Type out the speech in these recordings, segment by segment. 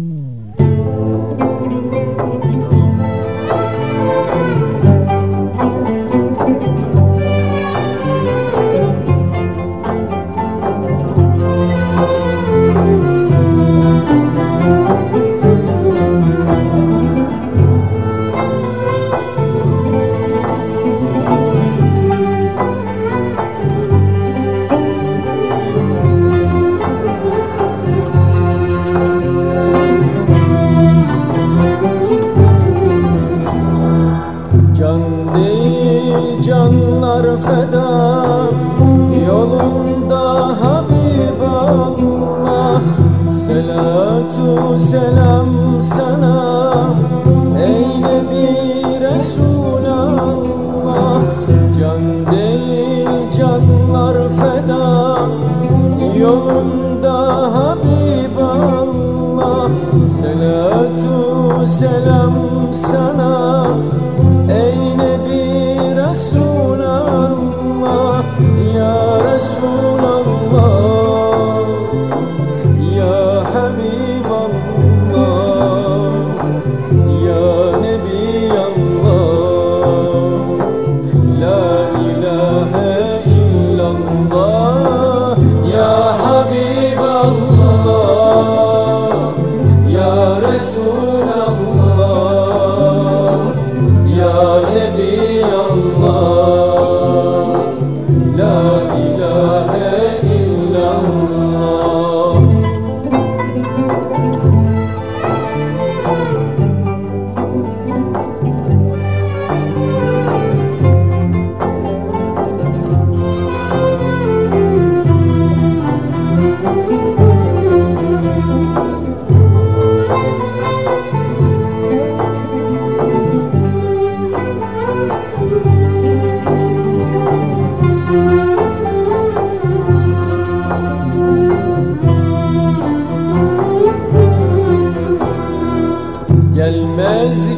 Mm. Yolunda Habiballah Selatu selam sana. Ey Nebi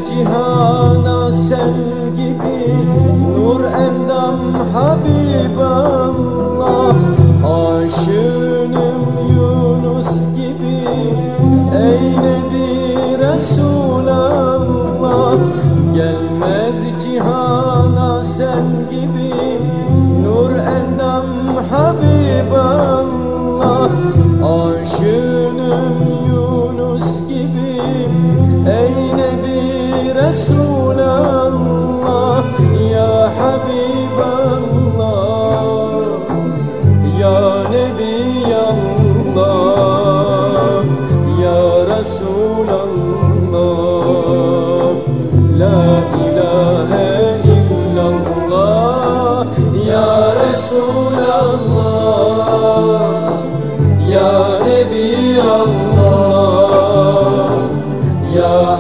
cihana sen gibi Nur endam Habiballah. Aşığınım Yunus gibi Ey Nebi Resulallah. Gelmez cihana Resulallah La ilahe illallah. Ya Resulallah. Ya Nebi Allah. Ya